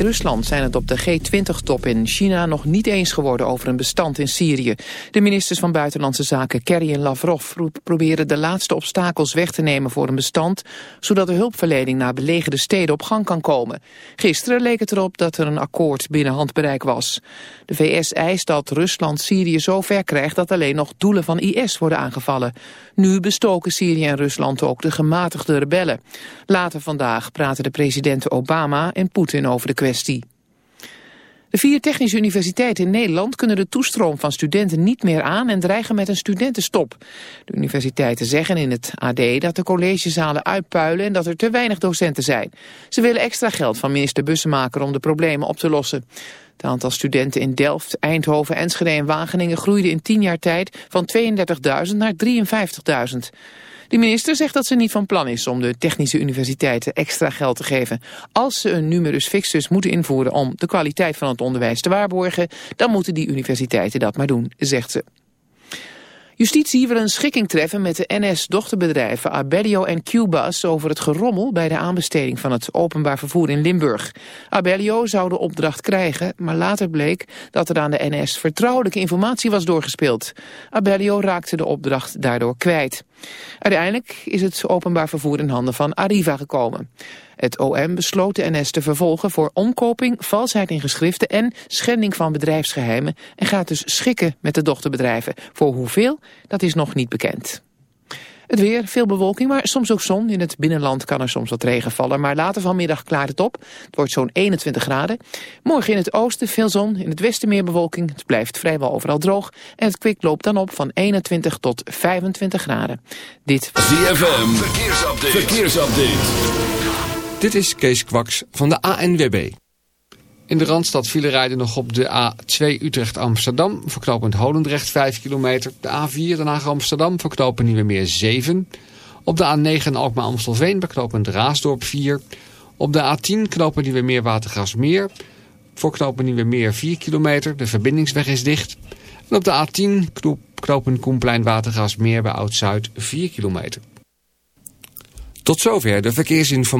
Rusland zijn het op de G20-top in China nog niet eens geworden over een bestand in Syrië. De ministers van Buitenlandse Zaken Kerry en Lavrov proberen de laatste obstakels weg te nemen voor een bestand, zodat de hulpverlening naar belegerde steden op gang kan komen. Gisteren leek het erop dat er een akkoord binnen handbereik was. De VS eist dat Rusland Syrië zo ver krijgt dat alleen nog doelen van IS worden aangevallen. Nu bestoken Syrië en Rusland ook de gematigde rebellen. Later vandaag praten de presidenten Obama en Poetin over de kwestie. De vier technische universiteiten in Nederland kunnen de toestroom van studenten niet meer aan en dreigen met een studentenstop. De universiteiten zeggen in het AD dat de collegezalen uitpuilen en dat er te weinig docenten zijn. Ze willen extra geld van minister Bussemaker om de problemen op te lossen. Het aantal studenten in Delft, Eindhoven, Enschede en Wageningen groeide in tien jaar tijd van 32.000 naar 53.000. De minister zegt dat ze niet van plan is om de technische universiteiten extra geld te geven. Als ze een numerus fixus moeten invoeren om de kwaliteit van het onderwijs te waarborgen, dan moeten die universiteiten dat maar doen, zegt ze. Justitie wil een schikking treffen met de NS-dochterbedrijven Abellio en Qbus over het gerommel bij de aanbesteding van het openbaar vervoer in Limburg. Abellio zou de opdracht krijgen, maar later bleek dat er aan de NS vertrouwelijke informatie was doorgespeeld. Abellio raakte de opdracht daardoor kwijt. Uiteindelijk is het openbaar vervoer in handen van Arriva gekomen. Het OM besloot de NS te vervolgen voor omkoping, valsheid in geschriften en schending van bedrijfsgeheimen en gaat dus schikken met de dochterbedrijven. Voor hoeveel, dat is nog niet bekend. Het weer, veel bewolking, maar soms ook zon. In het binnenland kan er soms wat regen vallen, maar later vanmiddag klaart het op. Het wordt zo'n 21 graden. Morgen in het oosten veel zon, in het westen meer bewolking. Het blijft vrijwel overal droog en het kwik loopt dan op van 21 tot 25 graden. Dit was ZFM, verkeersupdate. verkeersupdate. Dit is Kees Kwaks van de ANWB. In de Randstad vielen rijden nog op de A2 Utrecht-Amsterdam, verknopend Holendrecht 5 kilometer. De A4 Den Haag-Amsterdam, verknopen Nieuwemeer 7. Op de A9 Alkmaar-Amstelveen, verknopend Raasdorp 4. Op de A10 knopen Nieuwemeer Watergasmeer, voor knopen Nieuwemeer 4 kilometer. De verbindingsweg is dicht. En op de A10 knopen Koenplein Watergasmeer bij Oud-Zuid 4 kilometer. Tot zover de verkeersinformatie.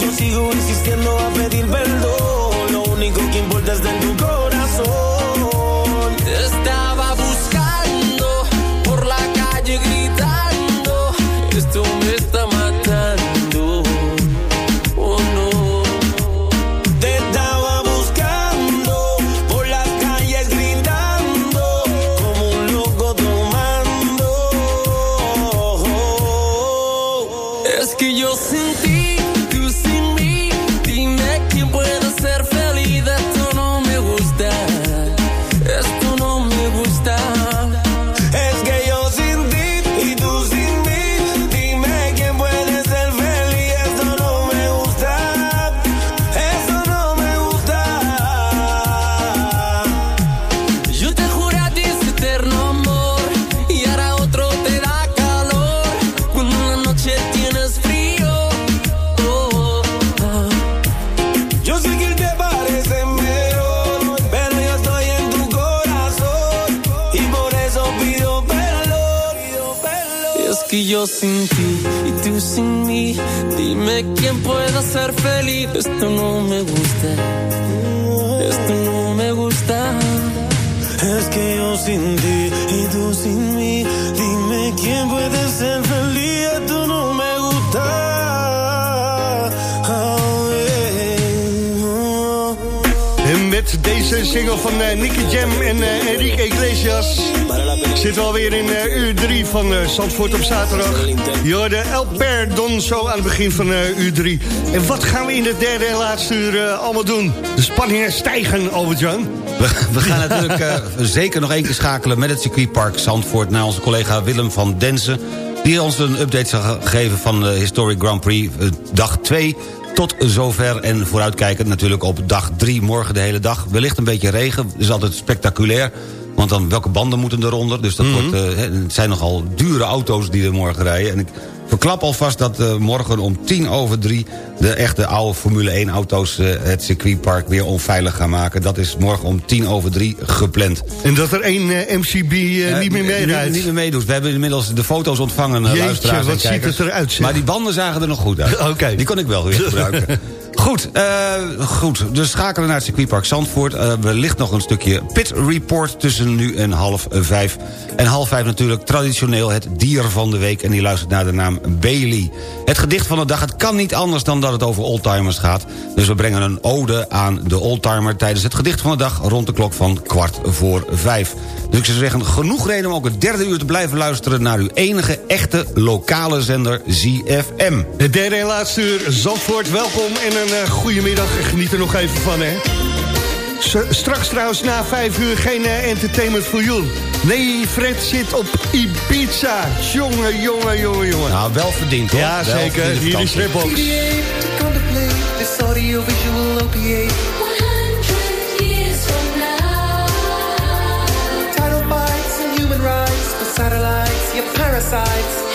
yo sigo insistiendo a pedir perdón. Dime quién puede ser feliz. Esto no me gusta, esto no me gusta. Es que yo sin ti y tú sin mí, dime quién puede ser feliz. Esto no me gusta. Oh, yeah. En met deze single van eh, Nicky Jam en eh, Enrique Iglesias... zitten we alweer in eh, uur 3 van eh, Zandvoort op zaterdag. Je hoorde El Perdon zo aan het begin van eh, uur 3. En wat gaan we in de derde en laatste uur allemaal doen? De spanningen stijgen, Albert-Jan. We, we gaan natuurlijk zeker nog één keer schakelen met het circuitpark Zandvoort... naar onze collega Willem van Densen... die ons een update zal geven van de Historic Grand Prix dag 2 tot zover. En vooruitkijkend natuurlijk op dag 3, morgen de hele dag. Wellicht een beetje regen, is altijd spectaculair... Want dan, welke banden moeten eronder? Dus dat wordt, eh, het zijn nogal dure auto's die er morgen rijden. En ik verklap alvast dat eh, morgen om tien over drie... de echte oude Formule 1 auto's eh, het circuitpark weer onveilig gaan maken. Dat is morgen om tien over drie gepland. En dat er één MCB niet meer meerijdt. Niet, niet meer meedoet. We hebben inmiddels de foto's ontvangen, Jeetje, luisteraars en wat ziet het eruit, zeg. Maar die banden zagen er nog goed uit. Oké. Die kon ik wel weer gebruiken. Goed, eh, goed, dus schakelen naar het circuitpark Zandvoort. Eh wellicht nog een stukje pit report tussen nu en half vijf. En half vijf natuurlijk traditioneel het dier van de week. En die luistert naar de naam Bailey. Het gedicht van de dag, het kan niet anders dan dat het over oldtimers gaat. Dus we brengen een ode aan de oldtimer... tijdens het gedicht van de dag rond de klok van kwart voor vijf. Dus ik zou zeggen, genoeg reden om ook het derde uur te blijven luisteren... naar uw enige echte lokale zender ZFM. Het derde en laatste uur, Zandvoort, welkom en een uh, goede middag. Geniet er nog even van, hè. S straks trouwens na vijf uur geen uh, entertainment voor jou. Nee, Fred zit op Ibiza. Jongen, jongen, jongen, jongen. Nou, wel verdiend, hoor. Ja, Wel zeker. Hier is. Redbox. Satellites, your parasites.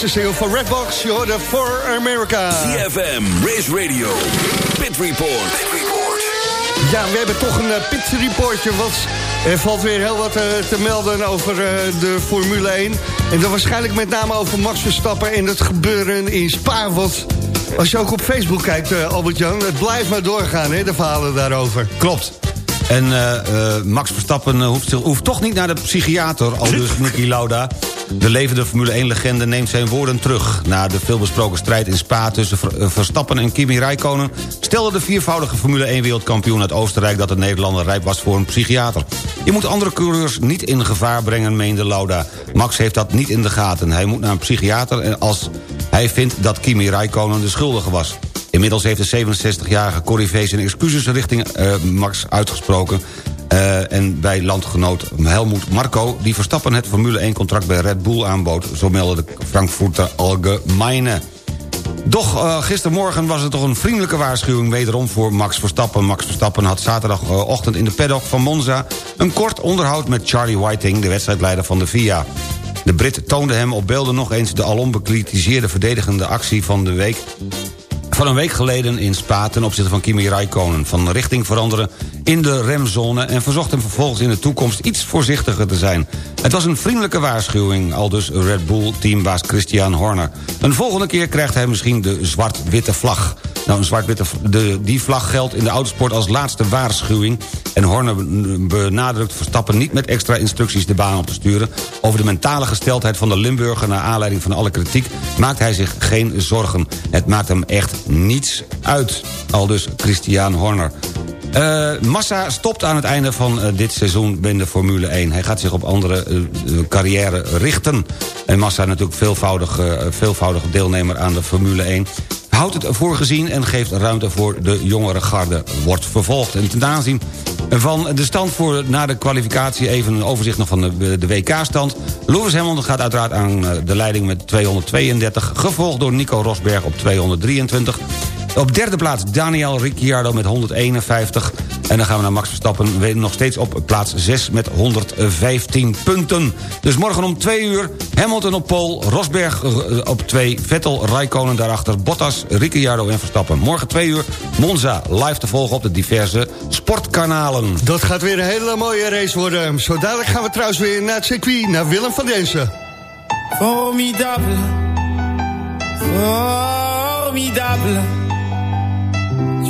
Deze single van Redbox. Je hoorde For America. CFM, Race Radio, Pit Report. Ja, we hebben toch een uh, pit reportje, want er valt weer heel wat uh, te melden over uh, de Formule 1. En dan waarschijnlijk met name over Max Verstappen en het gebeuren in Spa. Want als je ook op Facebook kijkt, Albert-Jan, het blijft maar doorgaan, hè, de verhalen daarover. Klopt. En uh, uh, Max Verstappen hoeft, hoeft, toch niet naar de psychiater, al dus Nicky Lauda. De levende Formule 1-legende neemt zijn woorden terug. Na de veelbesproken strijd in Spa tussen Verstappen en Kimi Räikkönen... stelde de viervoudige Formule 1-wereldkampioen uit Oostenrijk... dat de Nederlander rijp was voor een psychiater. Je moet andere coureurs niet in gevaar brengen, meende Lauda. Max heeft dat niet in de gaten. Hij moet naar een psychiater als hij vindt dat Kimi Räikkönen de schuldige was. Inmiddels heeft de 67-jarige Corrivé zijn excuses richting uh, Max uitgesproken... Uh, en bij landgenoot Helmoet Marco... die Verstappen het Formule 1-contract bij Red Bull aanbood... zo meldde de Frankfurter Allgemeine. Doch uh, gistermorgen was het toch een vriendelijke waarschuwing... wederom voor Max Verstappen. Max Verstappen had zaterdagochtend in de paddock van Monza... een kort onderhoud met Charlie Whiting, de wedstrijdleider van de FIA. De Brit toonde hem op beelden nog eens de alom bekritiseerde verdedigende actie van de week van een week geleden in Spa ten opzichte van Kimi Räikkönen... van richting veranderen in de remzone... en verzocht hem vervolgens in de toekomst iets voorzichtiger te zijn. Het was een vriendelijke waarschuwing, al dus Red Bull-teambaas Christian Horner. Een volgende keer krijgt hij misschien de zwart-witte vlag. Nou, een zwart-witte die vlag geldt in de autosport als laatste waarschuwing... en Horner benadrukt Verstappen niet met extra instructies de baan op te sturen. Over de mentale gesteldheid van de Limburger... naar aanleiding van alle kritiek maakt hij zich geen zorgen. Het maakt hem echt niets uit, al dus Christian Horner. Uh, Massa stopt aan het einde van uh, dit seizoen binnen Formule 1. Hij gaat zich op andere uh, carrière richten. En Massa natuurlijk veelvoudig, veelvoudig deelnemer aan de Formule 1 houdt het voor gezien en geeft ruimte voor de jongere garde. Wordt vervolgd. En ten aanzien van de stand voor na de kwalificatie... even een overzicht nog van de, WK-stand. Lewis Hamilton gaat uiteraard aan de leiding met 232... gevolgd door Nico Rosberg op 223... Op derde plaats Daniel Ricciardo met 151. En dan gaan we naar Max Verstappen. We nog steeds op plaats 6 met 115 punten. Dus morgen om 2 uur Hamilton op pole, Rosberg eh, op 2... Vettel, Raikkonen daarachter, Bottas, Ricciardo en Verstappen. Morgen 2 uur Monza live te volgen op de diverse sportkanalen. Dat gaat weer een hele mooie race worden. Zo dadelijk gaan we trouwens weer naar het circuit, naar Willem van Densen. Formidable. Formidable.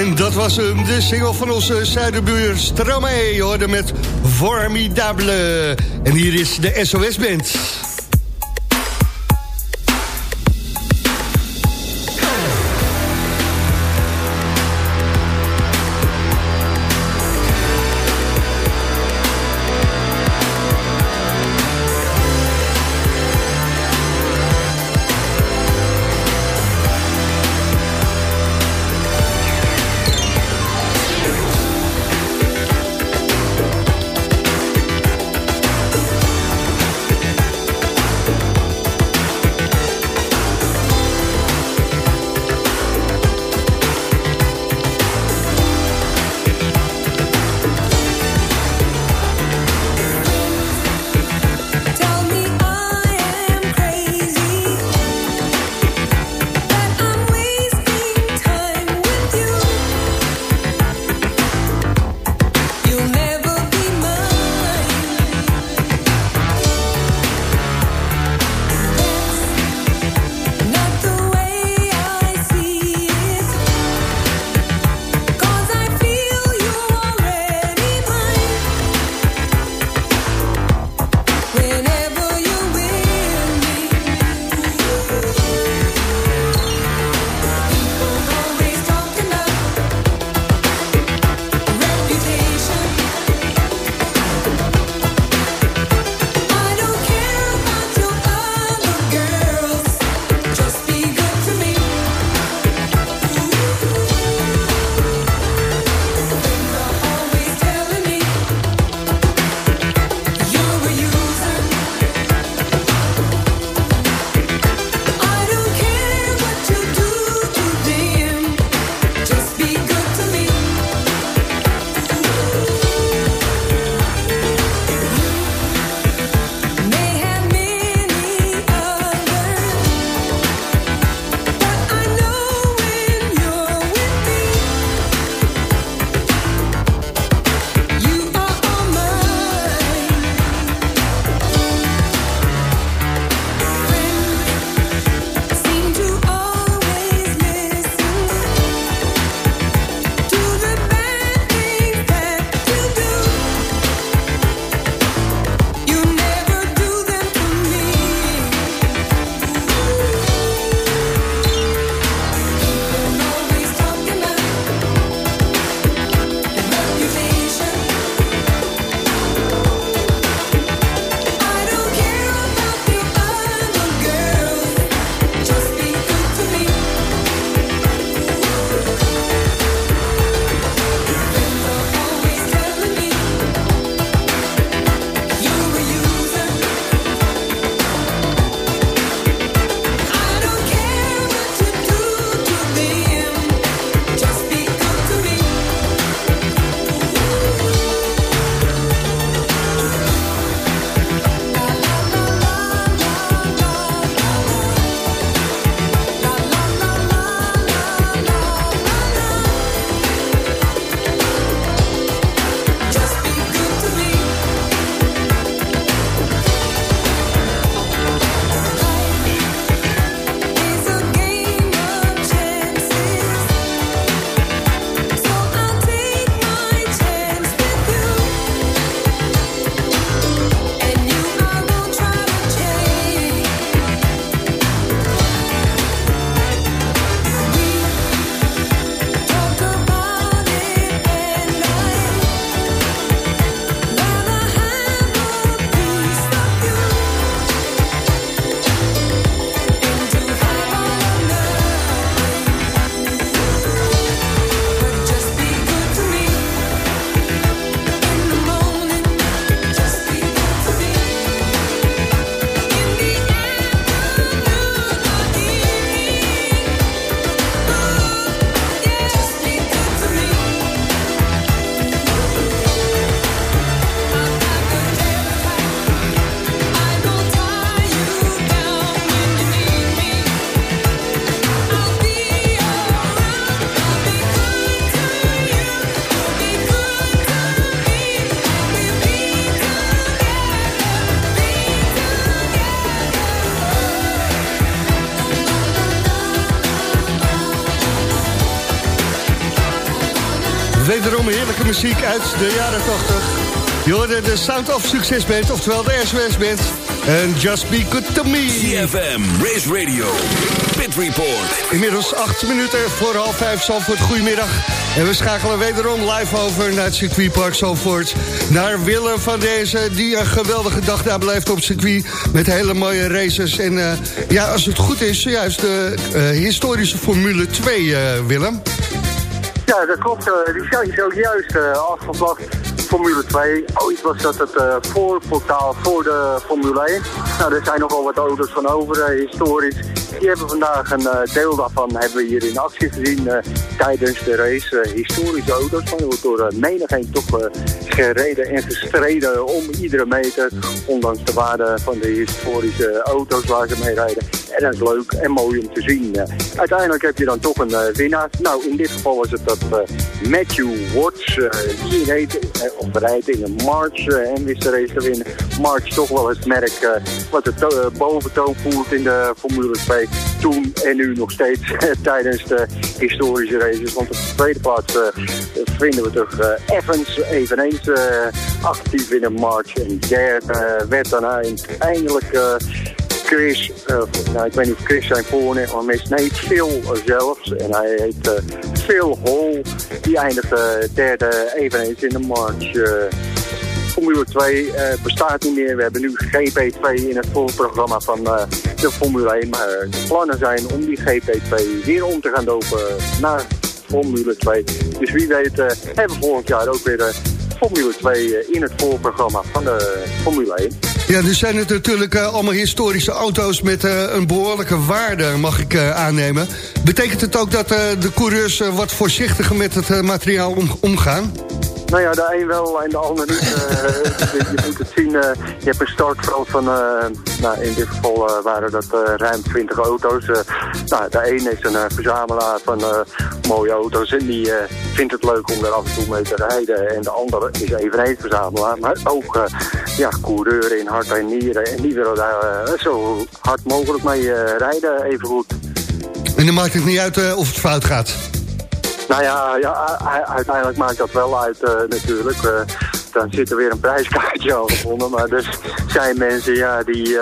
En dat was hem, de single van onze zuiderbuur Stromae. Hoorde met Formidable. En hier is de SOS-band. Muziek uit de jaren 80. Je hoorde de Sound of Success Band, oftewel de SOS Band. En Just Be Good To Me. CFM, Race Radio, Pit Report. Inmiddels acht minuten voor half vijf, Zandvoort. Goedemiddag. En we schakelen wederom live over naar het circuitpark Zandvoort. Naar Willem van deze, die een geweldige dag daar beleeft op circuit. Met hele mooie races. En uh, ja, als het goed is, juist de uh, historische Formule 2, uh, Willem. Ja, dat klopt. Uh, die is zojuist uh, afgevlakt. Formule 2. Ooit was dat het uh, voorportaal voor de Formule 1. Nou, er zijn nogal wat auto's van over, historisch. Die hebben vandaag een uh, deel daarvan hebben we hier in actie gezien uh, tijdens de race. historische auto's, maar er wordt door menigeen toch gereden en gestreden om iedere meter. Ondanks de waarde van de historische auto's waar ze mee rijden. En dat is leuk en mooi om te zien. uiteindelijk heb je dan toch een winnaar. Nou, in dit geval was het dat Matthew Watts. die reed of rijdt in een March en wist de race te winnen. March toch wel het merk wat uh, boventoon voert in de Formule 2. Toen en nu nog steeds tijdens de historische races. Want op de tweede plaats uh, vinden we toch Evans eveneens actief in een March. En derde werd dan eindelijk... Chris, uh, nou, ik weet niet of Chris zijn voornaam is, nee, Phil zelfs. En hij heet uh, Phil Hall. Die eindigde derde eveneens in de March. Formule 2 bestaat niet meer. We hebben nu GP2 in het voorprogramma van de Formule 1. Maar de plannen zijn om die GP2 weer om te gaan dopen naar Formule 2. Dus wie weet hebben we volgend jaar ook weer Formule 2 in het voorprogramma van de Formule 1. Ja, er zijn het natuurlijk allemaal historische auto's met een behoorlijke waarde, mag ik aannemen. Betekent het ook dat de coureurs wat voorzichtiger met het materiaal om, omgaan? Nou ja, de een wel en de ander niet. je, je, moet het zien, je hebt een startveld van, nou in dit geval waren dat ruim 20 auto's. nou, de een is een verzamelaar van mooie auto's en die vindt het leuk om er af en toe mee te rijden. En de andere is eveneens verzamelaar, maar ook ja, coureur in hart en nieren. En die willen daar zo hard mogelijk mee rijden, even goed. En dan maakt het niet uit of het fout gaat? Nou ja, ja uiteindelijk maakt dat wel uit uh, natuurlijk. Uh, dan zit er weer een prijskaartje al gevonden. Maar er zijn mensen ja, die uh,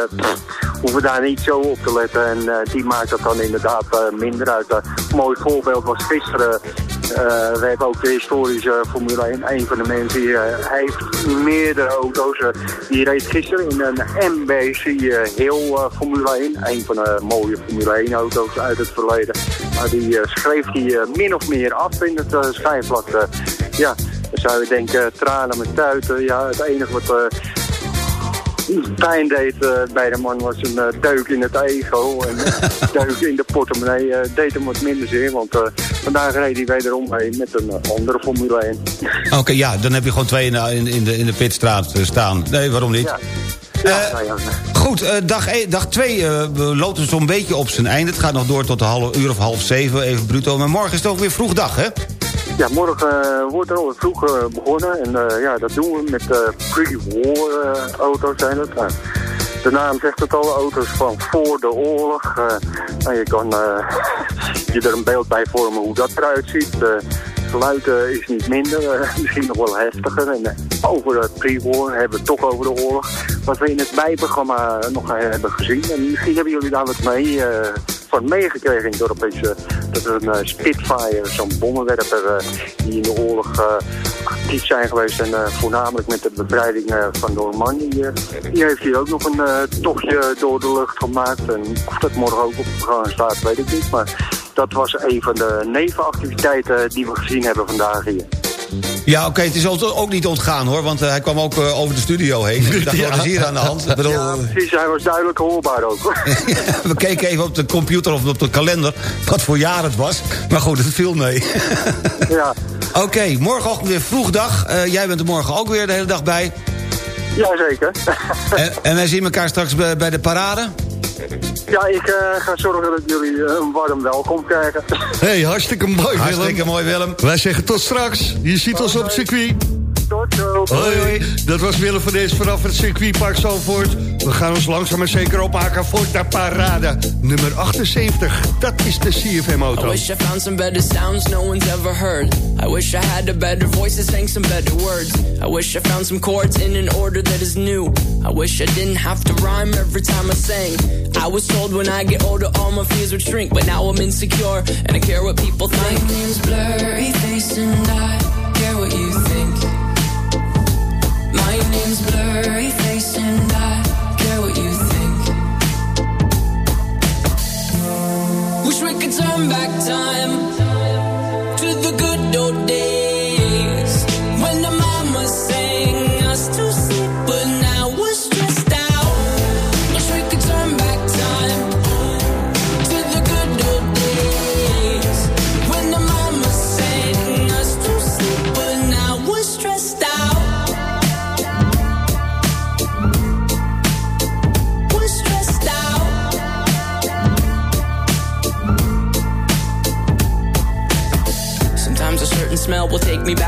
hoeven daar niet zo op te letten. En die maakt dat dan inderdaad minder uit. Een mooi voorbeeld was gisteren we hebben ook de historische Formule 1. Een van de mensen uh, heeft meerdere auto's. Uh, die reed gisteren in een MBC heel Formule 1. Een van de mooie Formule 1 auto's uit het verleden. Maar die schreef die min of meer af in het schijnvlak. ja, dan zou je denken tranen met tuiten. Ja, het enige wat pijn deed uh, bij de man was een uh, deuk in het ego. En een deuk in de portemonnee deed hem wat minder zeer. Want vandaag reed hij wederom mee met een andere Formule 1. Oké, okay, ja, dan heb je gewoon twee in, in, in, de, in de pitstraat staan. Nee, waarom niet? Ja. Ja, nou ja. Goed, uh, dag 2 dag twee, uh, loopt zo'n beetje op zijn einde. Het gaat nog door tot de half uur of half zeven, even bruto. Maar morgen is het ook weer vroeg dag, hè? Ja, morgen uh, wordt er al vroeg uh, begonnen. En uh, ja, dat doen we met pre-war auto's zijn het. de naam zegt het al, auto's van voor de oorlog. nou, je kan je er een beeld bij vormen hoe dat eruit ziet. geluid is niet minder, misschien nog wel heftiger. En over de pre-war hebben we het toch over de oorlog. Wat we in het bijprogramma nog hebben gezien. En misschien hebben jullie daar wat mee van meegekregen in het uh, dat er een uh, Spitfire, zo'n bommenwerper uh, die in de oorlog actief zijn geweest en voornamelijk met de bevrijding van Normandië. die heeft hier ook nog een tochtje door de lucht gemaakt en of dat morgen ook op de gang staat weet ik niet, maar dat was een van de nevenactiviteiten die we gezien hebben vandaag hier. Ja, oké, het is ook niet ontgaan hoor, want uh, hij kwam ook uh, over de studio heen. Ik dacht, ja. wat is hier aan de hand? Ik bedoel, ja, precies, hij was duidelijk hoorbaar ook. we keken even op de computer of op de kalender wat voor jaar het was. Maar goed, het viel mee. ja. Oké, okay, morgenochtend weer vroeg dag. Uh, jij bent er morgen ook weer de hele dag bij. Jazeker. en, en wij zien elkaar straks bij, bij de parade? Ja, ik uh, ga zorgen dat jullie uh, een warm welkom krijgen. hey, hartstikke mooi Willem. Hartstikke mooi Willem. Wij zeggen tot straks. Je ziet ons op het circuit. Tot zo. Hoi, hoi. Dat was Willem van Dees vanaf het circuitpark Zandvoort. We gaan ons langzaam maar zeker ophaken voor de parade. Nummer 78, dat is de I CFM-auto. wish I found some better sounds no one's ever heard. I wish I had a better voice that sang some better words. I wish I found some chords in an order that is new. I wish I didn't have to rhyme every time I sang. I was told when I get older all my fears would shrink, but now I'm insecure and I care what people think. My name's blurry face and I care what you turn back time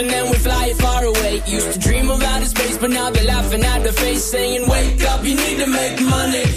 and then we'd fly it far away. Used to dream outer space, but now they're laughing at the face, saying, Wake up, you need to make money.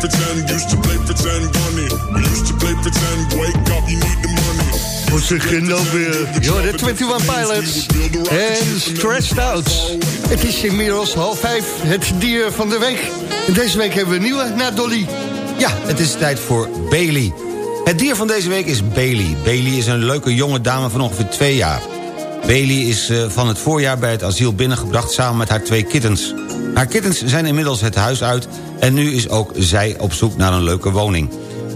Pretend, used to play pretend, bunny. We used to play pretend, wake up, you need the money. Onze genomen, joh, de 21 Pilots en Stressed Out. Het is inmiddels half vijf, het dier van de week. En deze week hebben we een nieuwe, naar Dolly. Ja, het is tijd voor Bailey. Het dier van deze week is Bailey. Bailey is een leuke jonge dame van ongeveer twee jaar. Bailey is eh, van het voorjaar bij het asiel binnengebracht samen met haar twee kittens. Haar kittens zijn inmiddels het huis uit en nu is ook zij op zoek naar een leuke woning.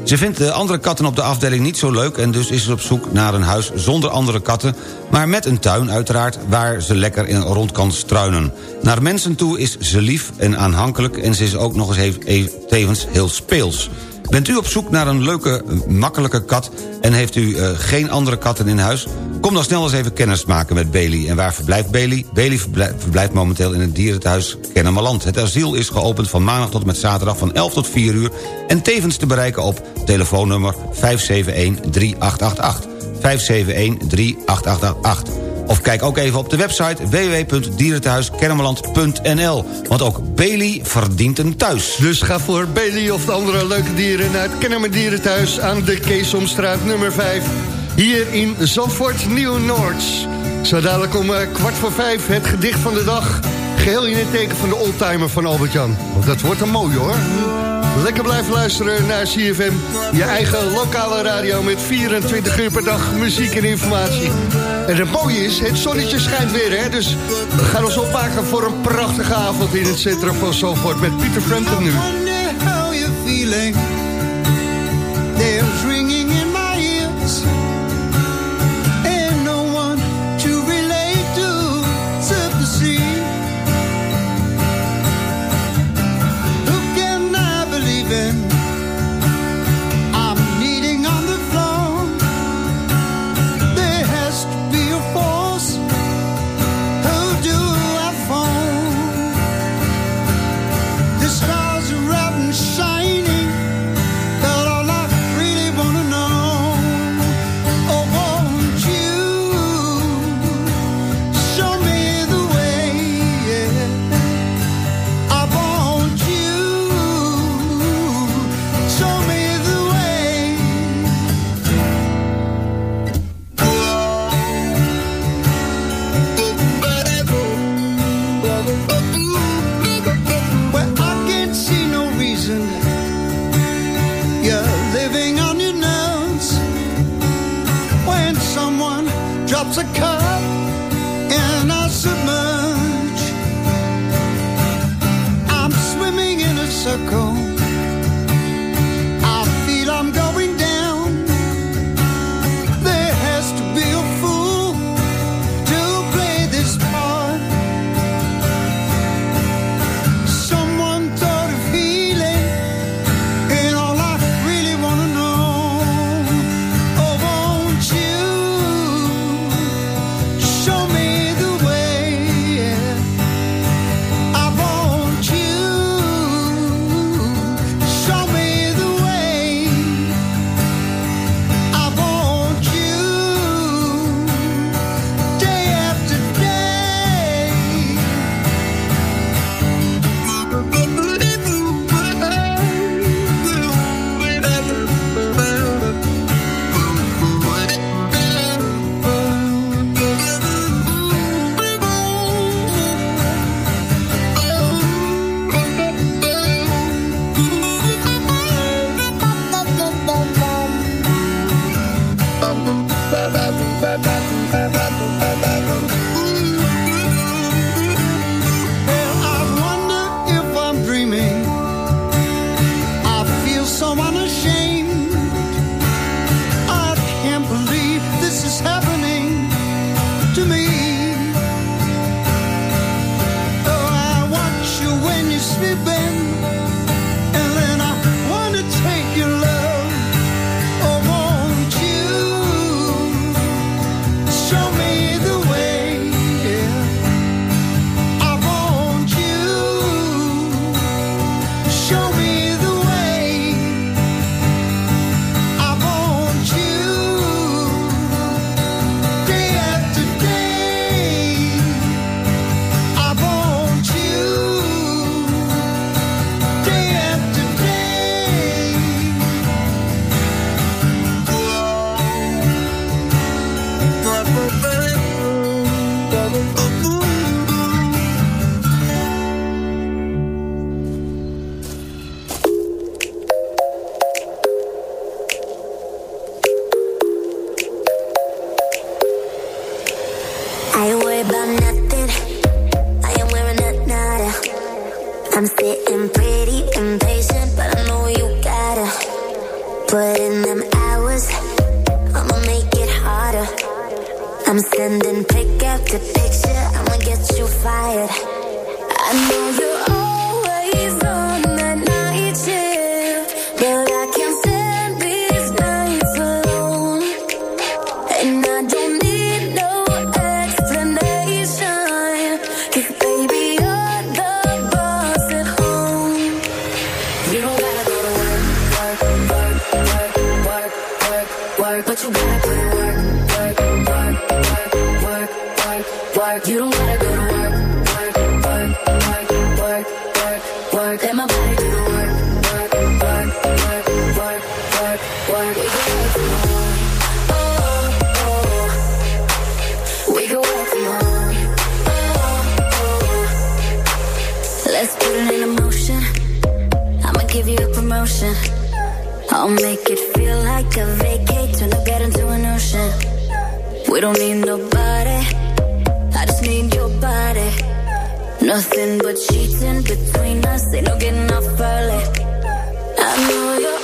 Ze vindt de andere katten op de afdeling niet zo leuk... en dus is ze op zoek naar een huis zonder andere katten... maar met een tuin uiteraard waar ze lekker in rond kan struinen. Naar mensen toe is ze lief en aanhankelijk... en ze is ook nog eens tevens heel speels. Bent u op zoek naar een leuke, makkelijke kat... en heeft u eh, geen andere katten in huis? Kom dan snel eens even kennis maken met Bailey. En waar verblijft Bailey? Bailey verblij- verblijft momenteel in het dierenthuis Kennemerland. Het asiel is geopend van maandag tot met zaterdag van 11 tot 4 uur... en tevens te bereiken op telefoonnummer 571-3888. 571-3888. Of kijk ook even op de website www.dierentehuiskennemerland.nl. Want ook Bailey verdient een thuis. Dus ga voor Bailey of de andere leuke dieren... naar het Kennemer Dierenthuis aan de Keesomstraat nummer 5. Hier in Zandvoort Nieuw-Noords. Zo dadelijk om eh, kwart voor vijf het gedicht van de dag. Geheel in het teken van de oldtimer van Albert-Jan. Dat wordt een mooi hoor. Lekker blijven luisteren naar CFM. Je eigen lokale radio met 24 uur per dag muziek en informatie. En het mooie is, het zonnetje schijnt weer hè. Dus we gaan ons opmaken voor een prachtige avond in het centrum van Zandvoort. Met Pieter Frampton nu. It's a cup, and I submerge. I'm swimming in a circle. to vacate, turn the bed into an ocean. We don't need nobody, I just need your body. Nothing but cheating between us, ain't no getting off early. I know you're.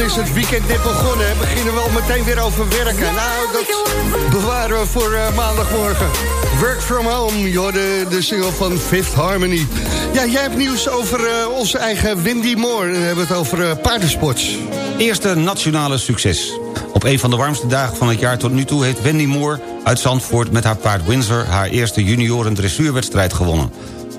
dan is het weekend net begonnen. hè. Beginnen we al meteen weer over werken. Nou, dat bewaren we voor eh, maandagmorgen. Work from home, joh, de, de single van Fifth Harmony. Ja, jij hebt nieuws over eh, onze eigen Windy Moore. En dan hebben we het over eh, paardensports. Eerste nationale succes. Op een van de warmste dagen van het jaar tot nu toe... heeft Wendy Moore uit Zandvoort met haar paard Windsor... haar eerste junioren dressuurwedstrijd gewonnen.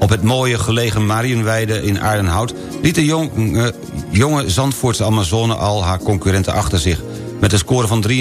Op het mooie gelegen Marienweide in Aardenhout... liet de eh, jonge Zandvoortse Amazone al haar concurrenten achter zich. Met een score van 63,85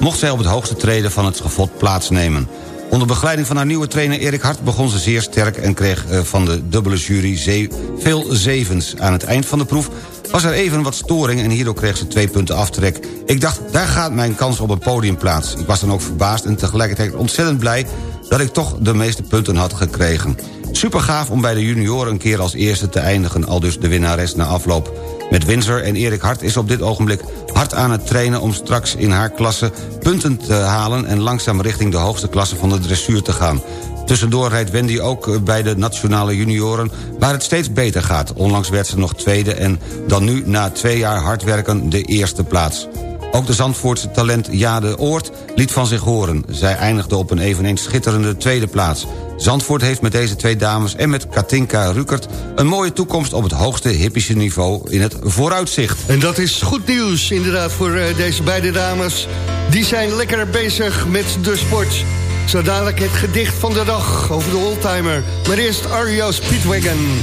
mocht zij op het hoogste treden van het schavot plaatsnemen. Onder begeleiding van haar nieuwe trainer Erik Hart begon ze zeer sterk... en kreeg eh, van de dubbele jury veel zevens. Aan het eind van de proef was er even wat storing... en hierdoor kreeg ze twee punten aftrek. Ik dacht, daar gaat mijn kans op een podiumplaats. Ik was dan ook verbaasd en tegelijkertijd ontzettend blij... dat ik toch de meeste punten had gekregen. Super gaaf om bij de junioren een keer als eerste te eindigen... al dus de winnares na afloop. Met Windsor en Erik Hart is op dit ogenblik hard aan het trainen... om straks in haar klasse punten te halen... en langzaam richting de hoogste klasse van de dressuur te gaan. Tussendoor rijdt Wendy ook bij de nationale junioren... waar het steeds beter gaat. Onlangs werd ze nog tweede en dan nu na twee jaar hard werken de eerste plaats. Ook de Zandvoortse talent Jade Oort liet van zich horen. Zij eindigde op een eveneens schitterende tweede plaats. Zandvoort heeft met deze twee dames en met Katinka Rukert... een mooie toekomst op het hoogste hippische niveau in het vooruitzicht. En dat is goed nieuws inderdaad voor eh, deze beide dames. Die zijn lekker bezig met de sport. Zo dadelijk het gedicht van de dag over de oldtimer. Maar eerst Ario Speedwagon.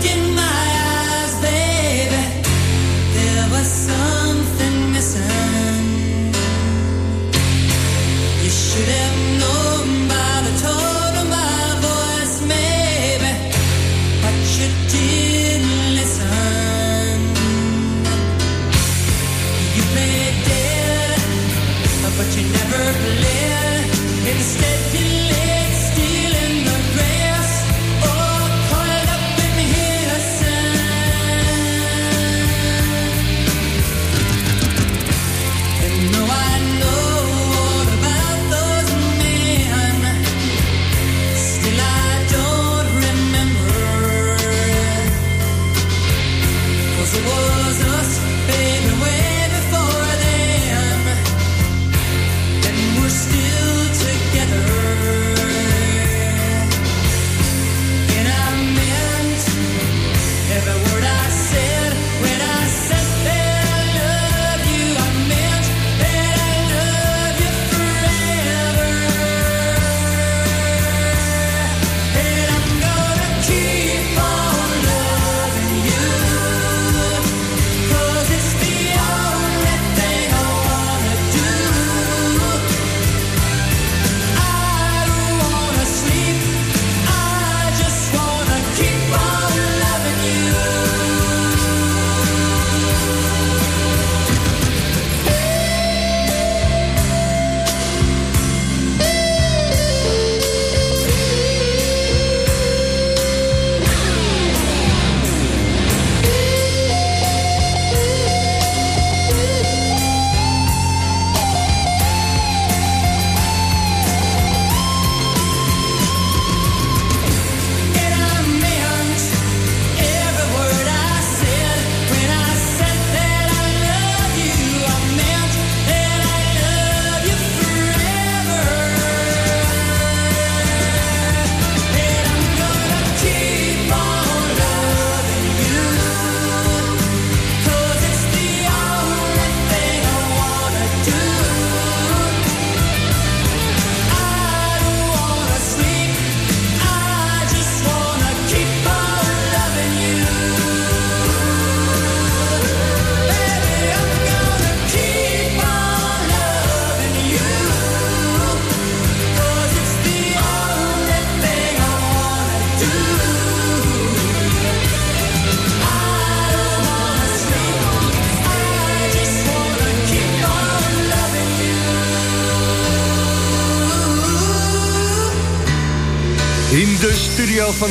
You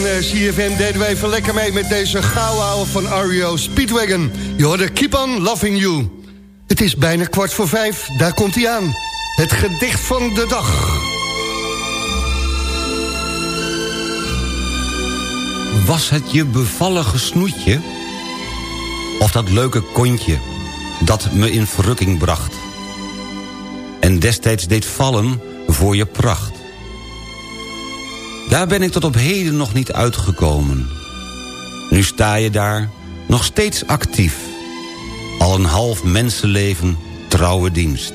CFM deden we even lekker mee met deze gouden van Ario Speedwagon. Je hoorde Keep On Loving You. Het is bijna kwart voor vijf, daar komt hij aan. Het gedicht van de dag. Was het je bevallige snoetje? Of dat leuke kontje dat me in verrukking bracht? En destijds deed vallen voor je pracht? Daar ben ik tot op heden nog niet uitgekomen. Nu sta je daar, nog steeds actief. Al een half mensenleven, trouwe dienst.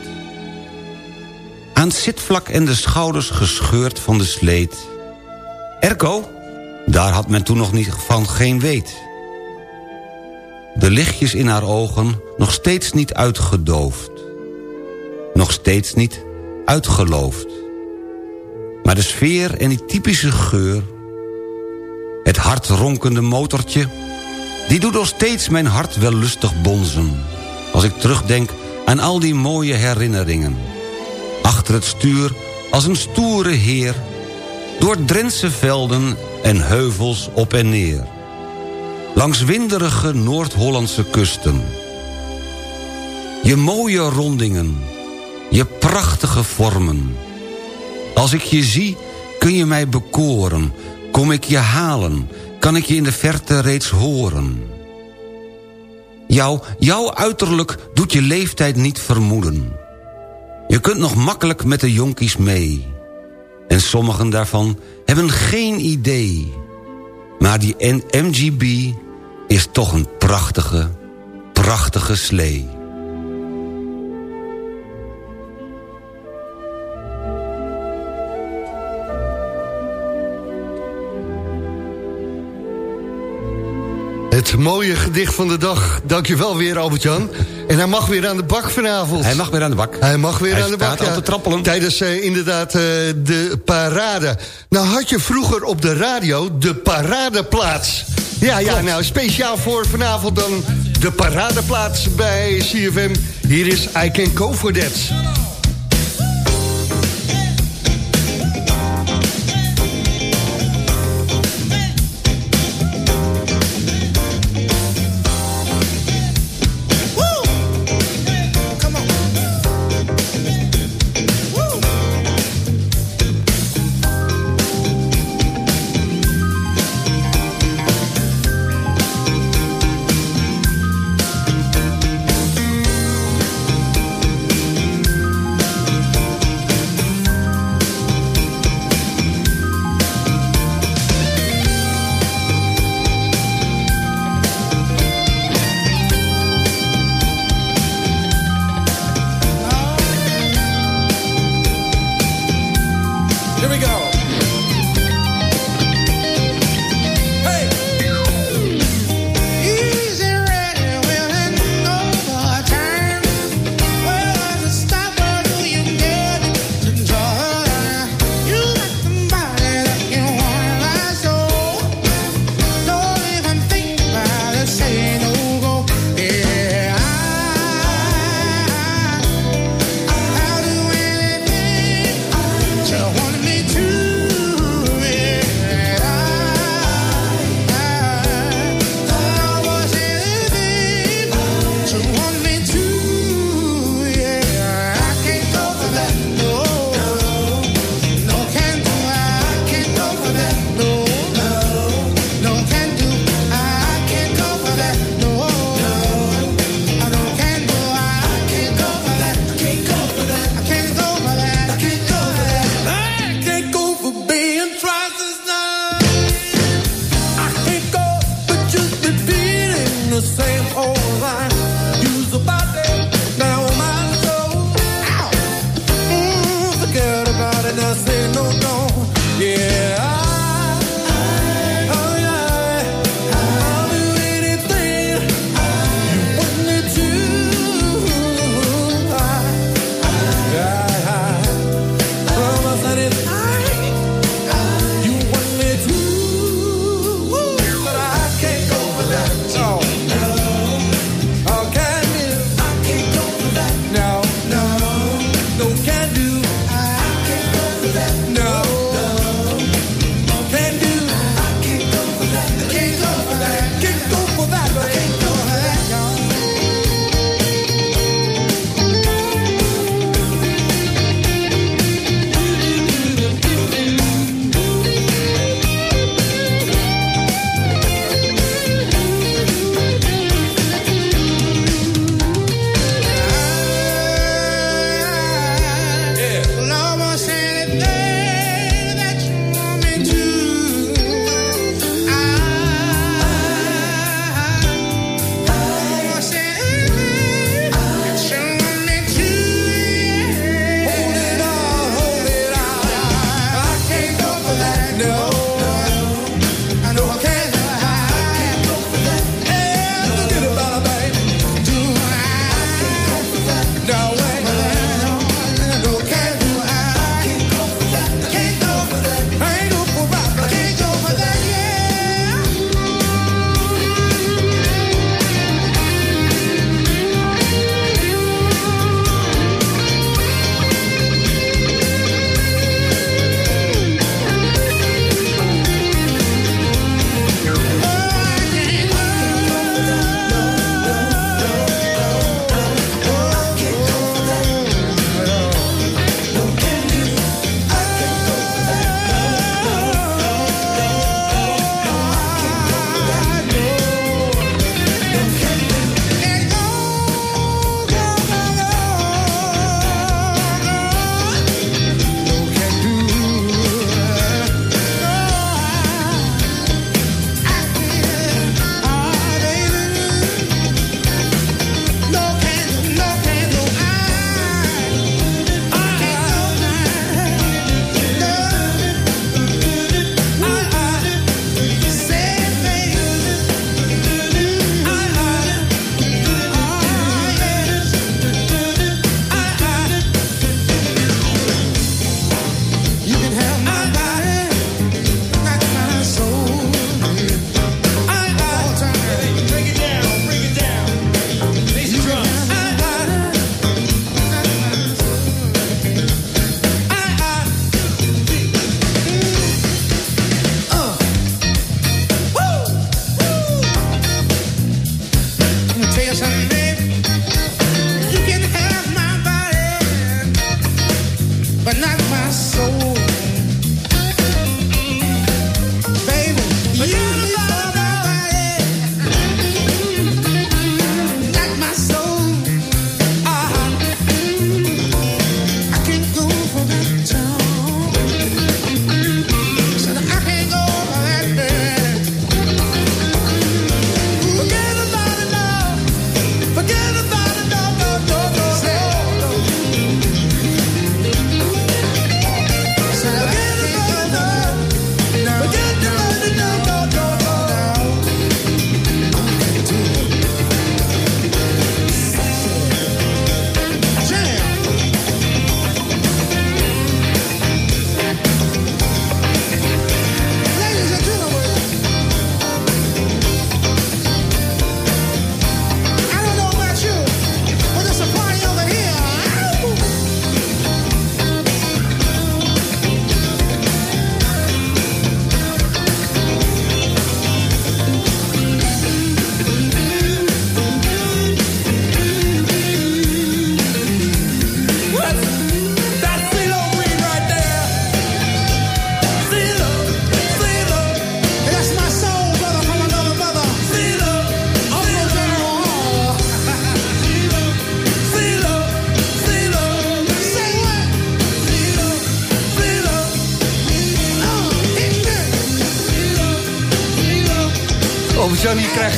Aan het zitvlak en de schouders gescheurd van de sleet. Erko, daar had men toen nog niet van geen weet. De lichtjes in haar ogen nog steeds niet uitgedoofd. Nog steeds niet uitgeloofd. Maar de sfeer en die typische geur... het hartronkende motortje... die doet nog steeds mijn hart wel lustig bonzen... als ik terugdenk aan al die mooie herinneringen. Achter het stuur als een stoere heer... door Drentse velden en heuvels op en neer. Langs winderige Noord-Hollandse kusten. Je mooie rondingen, je prachtige vormen als ik je zie, kun je mij bekoren. Kom ik je halen, kan ik je in de verte reeds horen. Jou, jouw uiterlijk doet je leeftijd niet vermoeden. Je kunt nog makkelijk met de jonkies mee. En sommigen daarvan hebben geen idee. Maar die MGB is toch een prachtige, prachtige slee. Het mooie gedicht van de dag. Dankjewel weer, Albert-Jan. En hij mag weer aan de bak vanavond. Hij mag weer aan de bak. Hij mag weer aan de bak, ja. te trappelen. Tijdens uh, inderdaad uh, de parade. Nou had je vroeger op de radio de paradeplaats. Ja, ja, nou speciaal voor vanavond dan de paradeplaats bij CFM. Hier is I Can Go For That.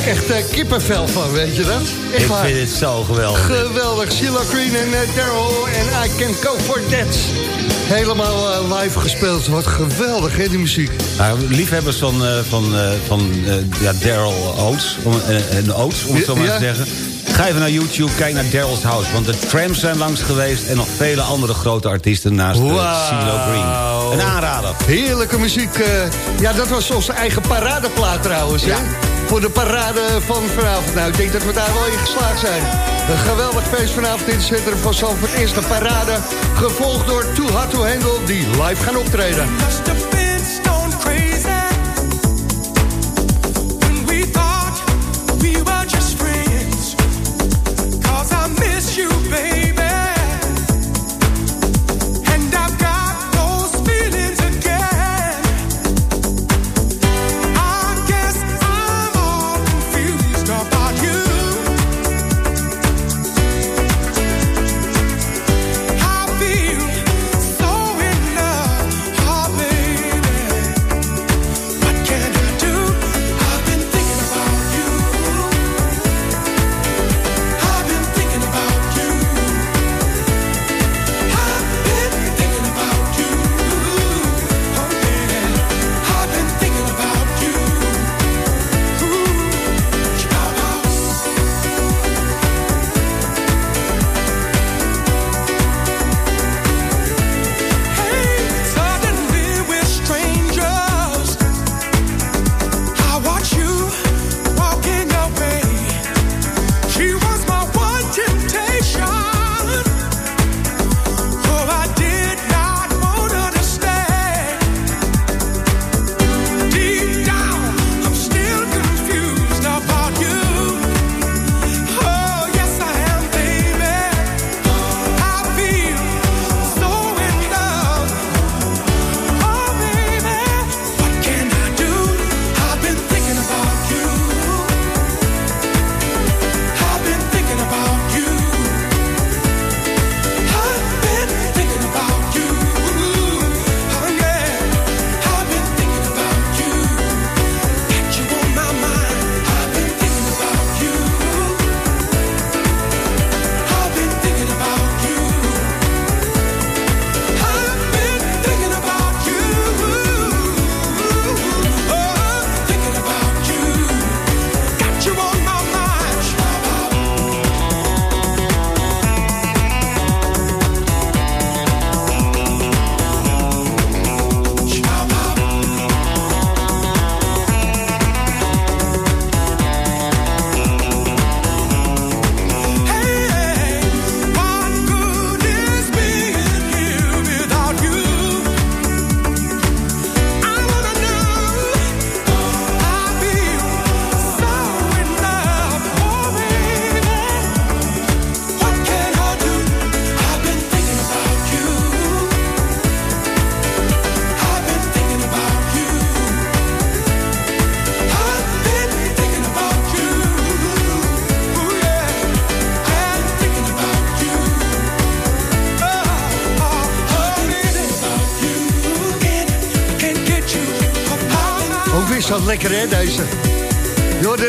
Echt kippenvel van, weet je dat? Echt Ik waar. vind het zo geweldig. Geweldig. Sheila Green en eh, Daryl en I Can Go For That. Helemaal eh, live gespeeld. Wat geweldig, hè, die muziek. Nou, liefhebbers van, eh, van, van ja, Daryl Oates, om, en Oates, om het zo maar Ja. te zeggen. Ga even naar YouTube, kijk naar Daryl's House. Want de Tramps zijn langs geweest en nog vele andere grote artiesten naast Wauw. CeeLo Green. Een aanrader. Heerlijke muziek. ja, dat was onze eigen paradeplaat trouwens, hè? Voor de parade van vanavond. Nou, ik denk dat we daar wel in geslaagd zijn. Een geweldig feest vanavond in het centrum van Zandvoort. Eerst de parade, gevolgd door Too Hot To Handle, die live gaan optreden. Lekker, hè, deze.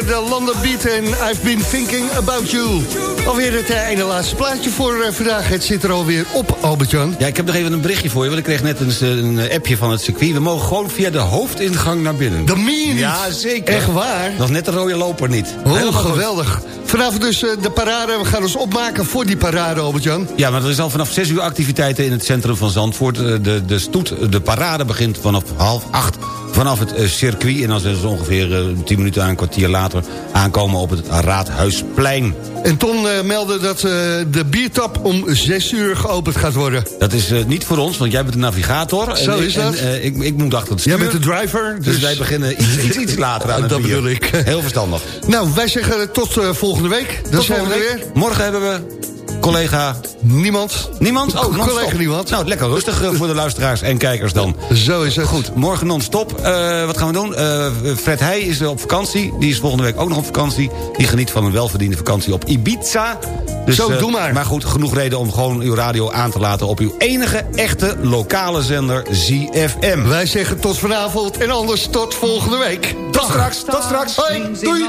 De London Beat en I've been thinking about you. Alweer het eh, ene laatste plaatje voor eh, vandaag. Het zit er alweer op, Albert-Jan. Ja, ik heb nog even een berichtje voor je, want ik kreeg net een, een appje van het circuit. We mogen gewoon via de hoofdingang naar binnen. Dat meen niet? Ja, zeker. Echt waar? Dat is net de rode loper niet. Oh, Helemaal goed. geweldig. Vanavond dus eh, de parade. We gaan ons opmaken voor die parade, Albert-Jan. Ja, maar er is al vanaf 6 uur activiteiten in het centrum van Zandvoort. De, de stoet, de parade begint vanaf half acht vanaf het eh, circuit. En dan zijn ze ongeveer eh, 10 minuten aan een kwartier later aankomen op het Raadhuisplein. En Ton eh, meldde dat eh, de biertap om 6 uur geopend gaat worden. Dat is eh, niet voor ons, want jij bent de navigator. Zo en, is dat. En, eh, ik, ik moet achter het stuur. Jij bent de driver. Dus, Dus, wij beginnen iets, iets, iets later aan het Dat bier. bedoel ik. Heel verstandig. Nou, wij zeggen tot eh, volgende week. Dan Tot zijn we volgende er week. weer. Morgen hebben we collega... Niemand. Niemand? Oh, collega niemand. Nou, lekker rustig eh, voor de luisteraars en kijkers dan. Zo is het. Goed, morgen non-stop. Eh, wat gaan we doen? Eh, Fred Heij is op vakantie. Die is volgende week ook nog op vakantie. Die geniet van een welverdiende vakantie op Ibiza. Dus, Zo, doe maar. Maar goed, genoeg reden om gewoon uw radio aan te laten... op uw enige echte lokale zender ZFM. Wij zeggen tot vanavond en anders tot volgende week. Tot straks, tot straks. Hoi, doei.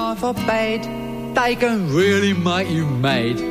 They can really make you mad.